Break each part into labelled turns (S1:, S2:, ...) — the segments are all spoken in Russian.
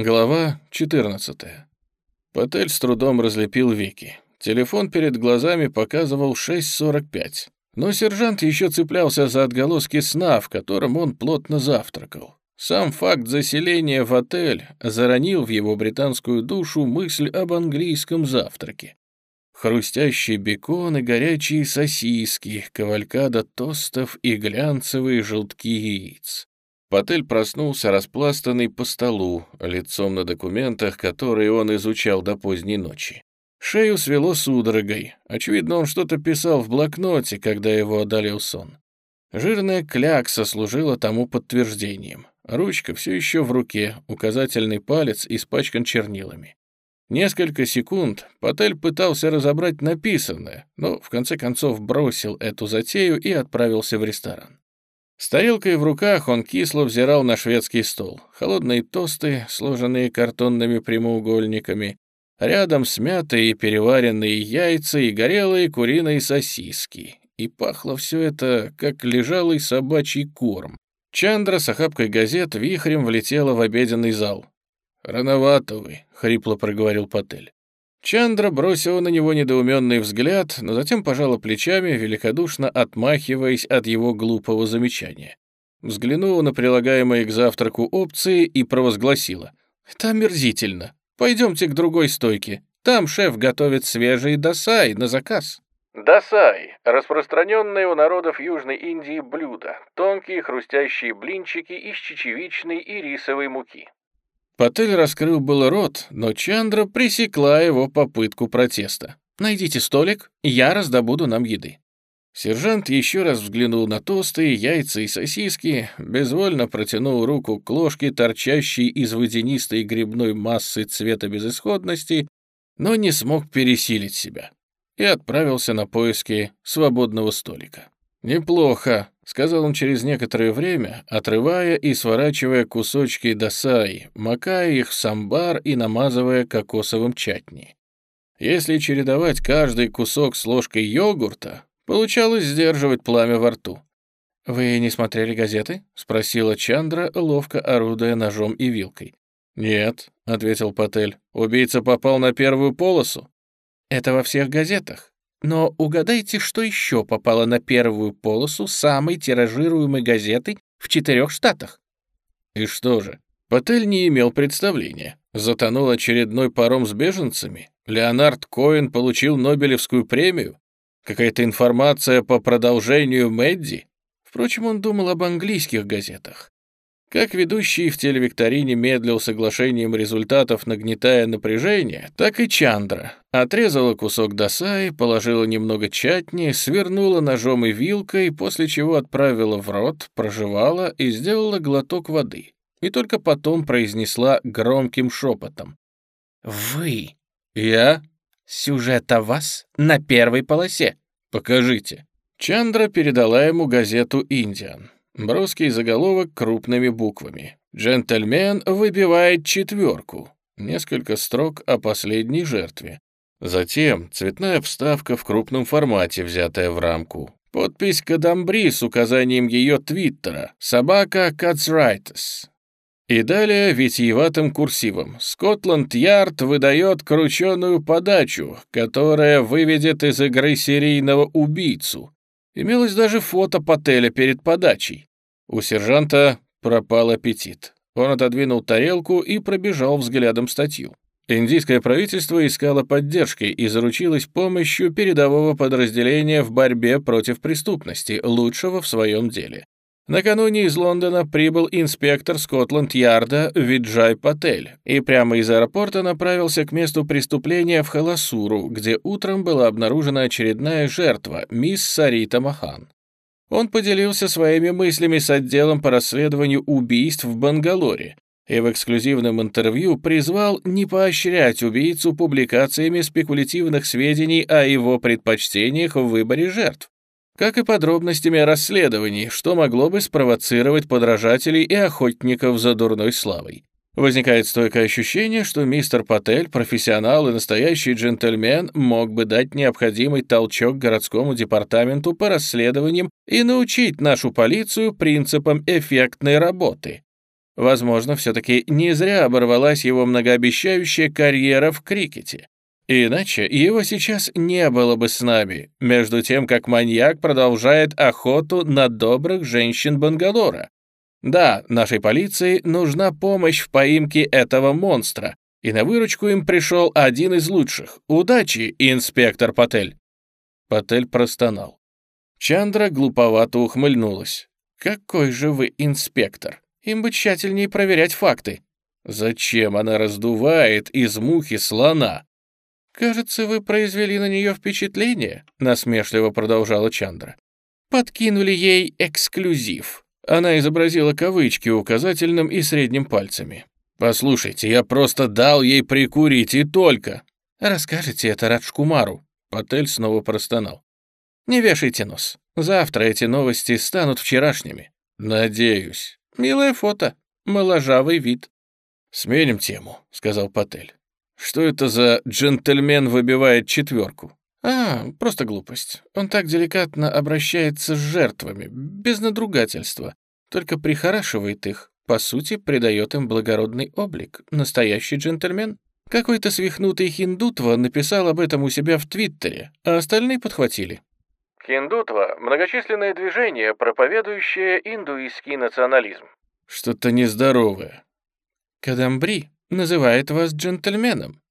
S1: Глава 14. Патель с трудом разлепил веки. Телефон перед глазами показывал 6.45. Но сержант еще цеплялся за отголоски сна, в котором он плотно завтракал. Сам факт заселения в отель заронил в его британскую душу мысль об английском завтраке. Хрустящий бекон и горячие сосиски, кавалькада тостов и глянцевые желтки яиц. Патель проснулся распластанный по столу, лицом на документах, которые он изучал до поздней ночи. Шею свело судорогой. Очевидно, он что-то писал в блокноте, когда его одолел сон. Жирная клякса служила тому подтверждением. Ручка все еще в руке, указательный палец испачкан чернилами. Несколько секунд Патель пытался разобрать написанное, но в конце концов бросил эту затею и отправился в ресторан. С тарелкой в руках он кисло взирал на шведский стол. Холодные тосты, сложенные картонными прямоугольниками, рядом смятые и переваренные яйца и горелые куриные сосиски. И пахло все это, как лежалый собачий корм. Чандра с охапкой газет вихрем влетела в обеденный зал. «Рановато вы», — хрипло проговорил Патель. Чандра бросила на него недоуменный взгляд, но затем пожала плечами, великодушно отмахиваясь от его глупого замечания. Взглянула на прилагаемые к завтраку опции и провозгласила. «Это омерзительно. Пойдемте к другой стойке. Там шеф готовит свежий досай на заказ». Досай – распространенное у народов Южной Индии блюдо, тонкие хрустящие блинчики из чечевичной и рисовой муки. Патель раскрыл был рот, но Чандра пресекла его попытку протеста. «Найдите столик, я раздобуду нам еды». Сержант еще раз взглянул на тосты, яйца и сосиски, безвольно протянул руку к ложке, торчащей из водянистой грибной массы цвета безысходности, но не смог пересилить себя и отправился на поиски свободного столика. «Неплохо», — сказал он через некоторое время, отрывая и сворачивая кусочки досаи, макая их в самбар и намазывая кокосовым чатни. Если чередовать каждый кусок с ложкой йогурта, получалось сдерживать пламя во рту. «Вы не смотрели газеты?» — спросила Чандра, ловко орудуя ножом и вилкой. «Нет», — ответил Патель, — «убийца попал на первую полосу». «Это во всех газетах. Но угадайте, что еще попало на первую полосу самой тиражируемой газеты в четырех штатах. И что же? Патель не имел представления. Затонул очередной паром с беженцами? Леонард Коэн получил Нобелевскую премию? Какая-то информация по продолжению Мэдди? Впрочем, он думал об английских газетах. Как ведущий в телевикторине медлил соглашением результатов, нагнетая напряжение, так и Чандра. Отрезала кусок досаи, положила немного чатни, свернула ножом и вилкой, после чего отправила в рот, прожевала и сделала глоток воды. И только потом произнесла громким шепотом. «Вы!» «Я?» «Сюжет о вас на первой полосе». «Покажите». Чандра передала ему газету «Индиан». Броский заголовок крупными буквами. «Джентльмен выбивает четверку». Несколько строк о последней жертве. Затем цветная вставка в крупном формате, взятая в рамку. Подпись Кадамбри с указанием ее твиттера «Собака Кацрайтес». И далее витиеватым курсивом «Скотланд-Ярд выдает крученую подачу, которая выведет из игры серийного убийцу». Имелось даже фото Пателя перед подачей. У сержанта пропал аппетит. Он отодвинул тарелку и пробежал взглядом статью. Индийское правительство искало поддержки и заручилось помощью передового подразделения в борьбе против преступности, лучшего в своем деле. Накануне из Лондона прибыл инспектор Скотланд-Ярда Виджай Патель и прямо из аэропорта направился к месту преступления в Халасуру, где утром была обнаружена очередная жертва, мисс Сарита Махан. Он поделился своими мыслями с отделом по расследованию убийств в Бангалоре и в эксклюзивном интервью призвал не поощрять убийцу публикациями спекулятивных сведений о его предпочтениях в выборе жертв, как и подробностями расследований, что могло бы спровоцировать подражателей и охотников за дурной славой. Возникает стойкое ощущение, что мистер Патель, профессионал и настоящий джентльмен, мог бы дать необходимый толчок городскому департаменту по расследованиям и научить нашу полицию принципам эффектной работы. Возможно, все-таки не зря оборвалась его многообещающая карьера в крикете. Иначе его сейчас не было бы с нами, между тем, как маньяк продолжает охоту на добрых женщин Бангалора. Да, нашей полиции нужна помощь в поимке этого монстра, и на выручку им пришел один из лучших. Удачи, инспектор Патель!» Патель простонал. Чандра глуповато ухмыльнулась. «Какой же вы инспектор? Им бы тщательнее проверять факты». «Зачем она раздувает из мухи слона?» «Кажется, вы произвели на нее впечатление», — насмешливо продолжала Чандра. «Подкинули ей эксклюзив». Она изобразила кавычки указательным и средним пальцами. «Послушайте, я просто дал ей прикурить и только!» «Расскажите это Раджкумару», — Патель снова простонал. «Не вешайте нос. Завтра эти новости станут вчерашними». «Надеюсь». «Милое фото. Моложавый вид». «Сменим тему», — сказал Патель. «Что это за джентльмен выбивает четверку?» «А, просто глупость. Он так деликатно обращается с жертвами, без надругательства, только прихорашивает их, по сути, придает им благородный облик. Настоящий джентльмен. Какой-то свихнутый хиндутва написал об этом у себя в Твиттере, а остальные подхватили. Хиндутва — многочисленное движение, проповедующее индуистский национализм. Что-то нездоровое. Кадамбри называет вас джентльменом.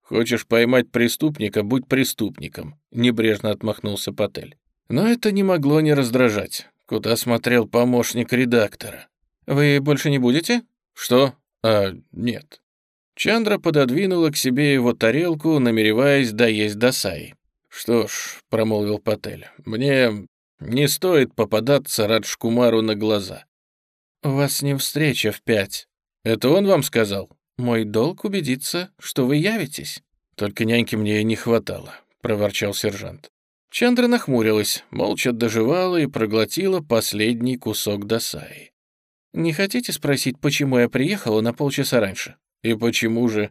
S1: Хочешь поймать преступника, будь преступником, небрежно отмахнулся Патель. Но это не могло не раздражать. Куда смотрел помощник редактора? «Вы больше не будете?» «Что? А, нет». Чандра пододвинула к себе его тарелку, намереваясь доесть досай. «Что ж», — промолвил Патель, — «мне не стоит попадаться Раджкумару на глаза». «У вас с ним встреча в пять». «Это он вам сказал?» «Мой долг убедиться, что вы явитесь». «Только няньки мне и не хватало», — проворчал сержант. Чандра нахмурилась, молча доживала и проглотила последний кусок досаи. «Не хотите спросить, почему я приехала на полчаса раньше?» «И почему же?»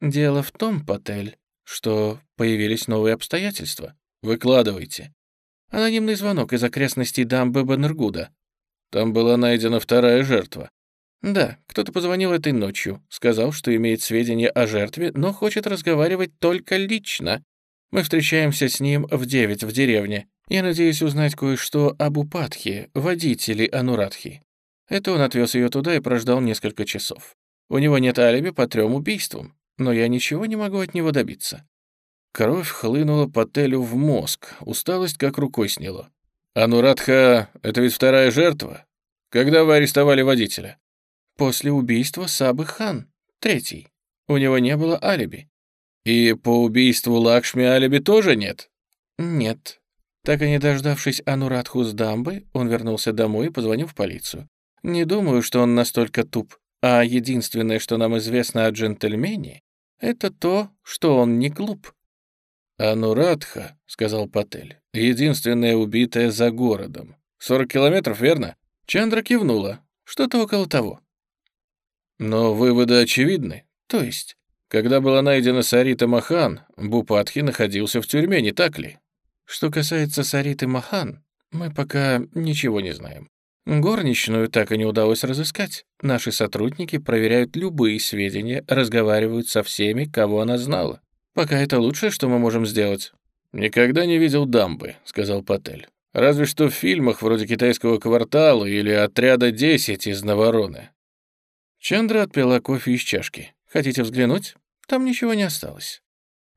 S1: «Дело в том, Патель, что появились новые обстоятельства. Выкладывайте». Анонимный звонок из окрестностей дамбы Баннергуда. Там была найдена вторая жертва. Да, кто-то позвонил этой ночью, сказал, что имеет сведения о жертве, но хочет разговаривать только лично. Мы встречаемся с ним в девять в деревне. Я надеюсь узнать кое-что об Упадхе, водителе Анурадхи. Это он отвез ее туда и прождал несколько часов. У него нет алиби по трем убийствам, но я ничего не могу от него добиться. Кровь хлынула по Телю в мозг, усталость как рукой сняло. «Анурадха — это ведь вторая жертва? Когда вы арестовали водителя?» «После убийства Сабы Хан, третий. У него не было алиби». «И по убийству Лакшми алиби тоже нет?» «Нет». Так и не дождавшись Анурадху с дамбы, он вернулся домой и позвонил в полицию. Не думаю, что он настолько туп. А единственное, что нам известно о джентльмене, это то, что он не глуп. «Анурадха», — сказал Патель, — «единственная убитая за городом. Сорок километров, верно?» Чандра кивнула. Что-то около того. Но выводы очевидны. То есть, когда была найдена Сарита Махан, Бупатхи находился в тюрьме, не так ли? Что касается Сариты Махан, мы пока ничего не знаем. Горничную так и не удалось разыскать. Наши сотрудники проверяют любые сведения, разговаривают со всеми, кого она знала. Пока это лучшее, что мы можем сделать. «Никогда не видел дамбы», — сказал Патель. «Разве что в фильмах вроде «Китайского квартала» или «Отряда 10» из Навороны». Чандра отпила кофе из чашки. «Хотите взглянуть? Там ничего не осталось».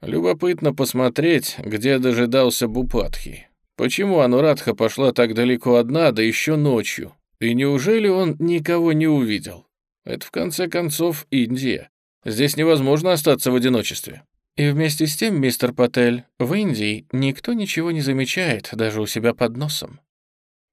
S1: Любопытно посмотреть, где дожидался Бупатхи. Почему Анурадха пошла так далеко одна, да еще ночью? И неужели он никого не увидел? Это, в конце концов, Индия. Здесь невозможно остаться в одиночестве. И вместе с тем, мистер Патель, в Индии никто ничего не замечает, даже у себя под носом.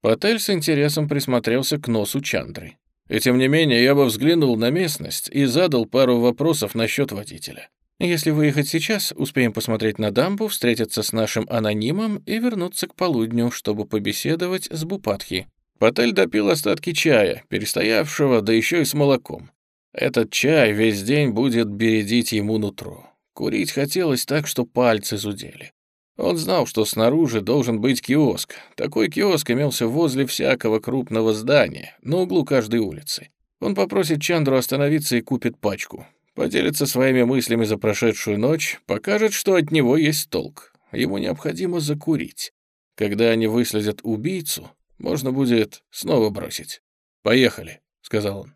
S1: Патель с интересом присмотрелся к носу Чандры. И тем не менее, я бы взглянул на местность и задал пару вопросов насчет водителя. Если выехать сейчас, успеем посмотреть на дамбу, встретиться с нашим анонимом и вернуться к полудню, чтобы побеседовать с Бупатхи. Патель допил остатки чая, перестоявшего, да еще и с молоком. Этот чай весь день будет бередить ему нутро. Курить хотелось так, что пальцы зудели. Он знал, что снаружи должен быть киоск. Такой киоск имелся возле всякого крупного здания, на углу каждой улицы. Он попросит Чандру остановиться и купит пачку. Поделится своими мыслями за прошедшую ночь, покажет, что от него есть толк. Ему необходимо закурить. Когда они выследят убийцу, можно будет снова бросить. «Поехали», — сказал он.